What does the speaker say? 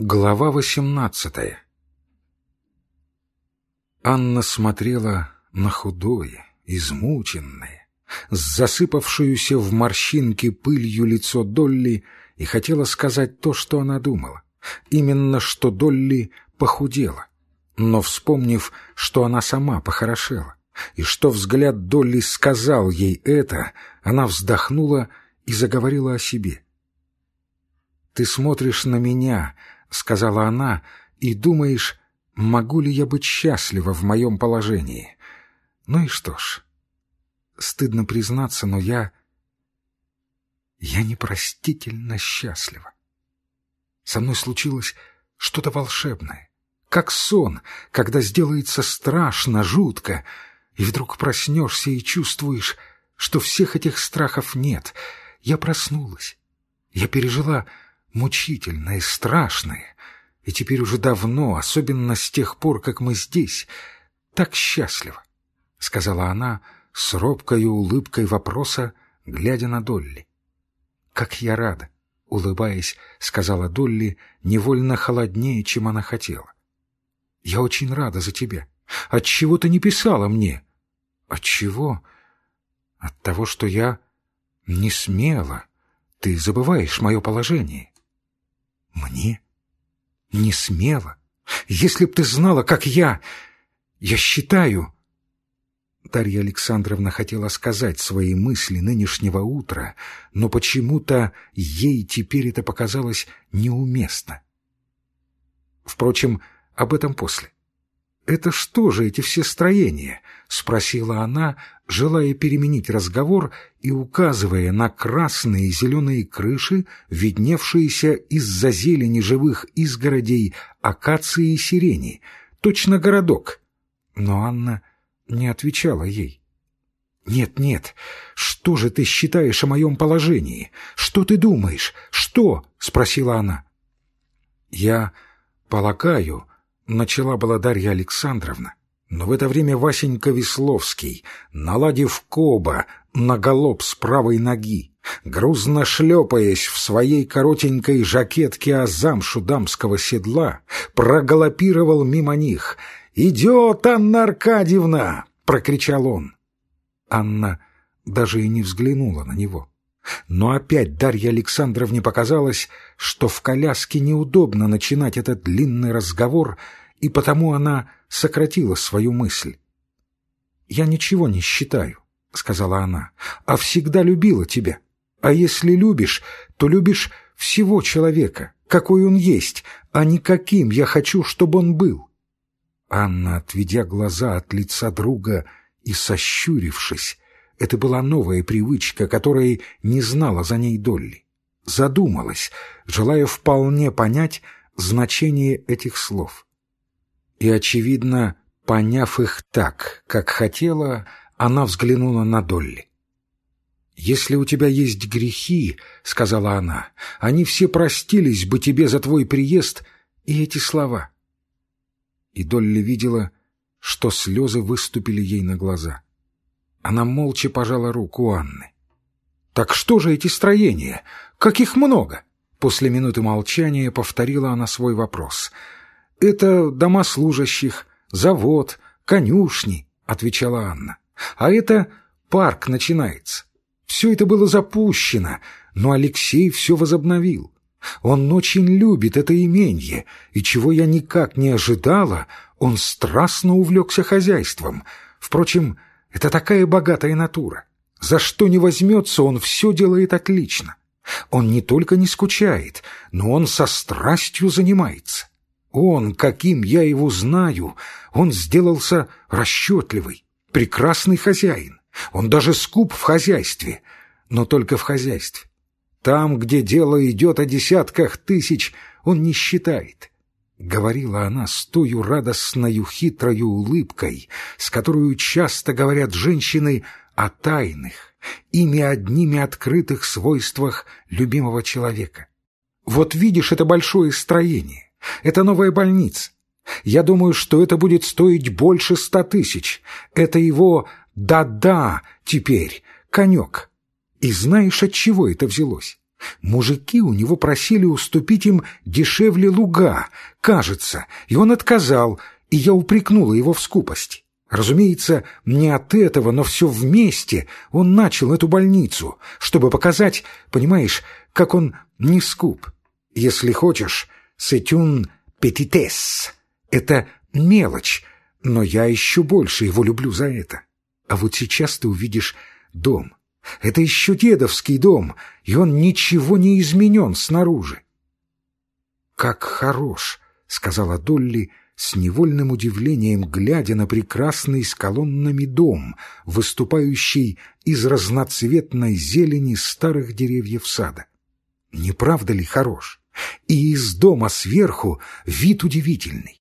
Глава восемнадцатая Анна смотрела на худое, измученное, засыпавшуюся в морщинки пылью лицо Долли и хотела сказать то, что она думала. Именно что Долли похудела. Но, вспомнив, что она сама похорошела, и что взгляд Долли сказал ей это, она вздохнула и заговорила о себе. «Ты смотришь на меня», — сказала она, — и думаешь, могу ли я быть счастлива в моем положении. Ну и что ж, стыдно признаться, но я... Я непростительно счастлива. Со мной случилось что-то волшебное, как сон, когда сделается страшно, жутко, и вдруг проснешься и чувствуешь, что всех этих страхов нет. Я проснулась. Я пережила мучительное, страшное, и теперь уже давно, особенно с тех пор, как мы здесь, так счастливо, — сказала она с робкой улыбкой вопроса, глядя на Долли. «Как я рада!» — улыбаясь, сказала Долли, невольно холоднее, чем она хотела. «Я очень рада за тебя. Отчего ты не писала мне?» «Отчего?» «От того, что я не смела. Ты забываешь мое положение. Мне? Не смело. Если б ты знала, как я... Я считаю... Дарья Александровна хотела сказать свои мысли нынешнего утра, но почему-то ей теперь это показалось неуместно. Впрочем, об этом после. «Это что же эти все строения?» — спросила она, желая переменить разговор и указывая на красные и зеленые крыши, видневшиеся из-за зелени живых изгородей акации и сирени, точно городок. Но Анна не отвечала ей. «Нет, нет, что же ты считаешь о моем положении? Что ты думаешь? Что?» — спросила она. «Я полагаю», — начала была Дарья Александровна, но в это время Васенька Весловский, наладив коба на галоп с правой ноги, грузно шлепаясь в своей коротенькой жакетке о замшу дамского седла, прогалопировал мимо них. «Идет, Анна Аркадьевна!» — прокричал он. Анна даже и не взглянула на него. Но опять Дарье Александровне показалось, что в коляске неудобно начинать этот длинный разговор, и потому она сократила свою мысль. «Я ничего не считаю», — сказала она, — «а всегда любила тебя. А если любишь, то любишь всего человека, какой он есть, а не каким я хочу, чтобы он был». Анна, отведя глаза от лица друга и сощурившись, это была новая привычка, которой не знала за ней Долли. Задумалась, желая вполне понять значение этих слов и, очевидно, поняв их так, как хотела, она взглянула на Долли. «Если у тебя есть грехи, — сказала она, — они все простились бы тебе за твой приезд и эти слова». И Долли видела, что слезы выступили ей на глаза. Она молча пожала руку Анны. «Так что же эти строения? Каких много?» После минуты молчания повторила она свой вопрос — «Это дома служащих, завод, конюшни», — отвечала Анна. «А это парк начинается. Все это было запущено, но Алексей все возобновил. Он очень любит это именье, и чего я никак не ожидала, он страстно увлекся хозяйством. Впрочем, это такая богатая натура. За что не возьмется, он все делает отлично. Он не только не скучает, но он со страстью занимается. Он, каким я его знаю, он сделался расчетливый, прекрасный хозяин. Он даже скуп в хозяйстве, но только в хозяйстве. Там, где дело идет о десятках тысяч, он не считает. Говорила она с тою радостною хитрою улыбкой, с которой часто говорят женщины о тайных, ими одними открытых свойствах любимого человека. Вот видишь это большое строение. Это новая больница. Я думаю, что это будет стоить больше ста тысяч. Это его «да-да» теперь, конек. И знаешь, от чего это взялось? Мужики у него просили уступить им дешевле луга, кажется, и он отказал, и я упрекнула его в скупости. Разумеется, не от этого, но все вместе он начал эту больницу, чтобы показать, понимаешь, как он не скуп. Если хочешь, сетюн петитес — это мелочь, но я еще больше его люблю за это. А вот сейчас ты увидишь дом. Это еще дедовский дом, и он ничего не изменен снаружи. «Как хорош!» — сказала Долли с невольным удивлением, глядя на прекрасный с колоннами дом, выступающий из разноцветной зелени старых деревьев сада. Не правда ли хорош? И из дома сверху вид удивительный.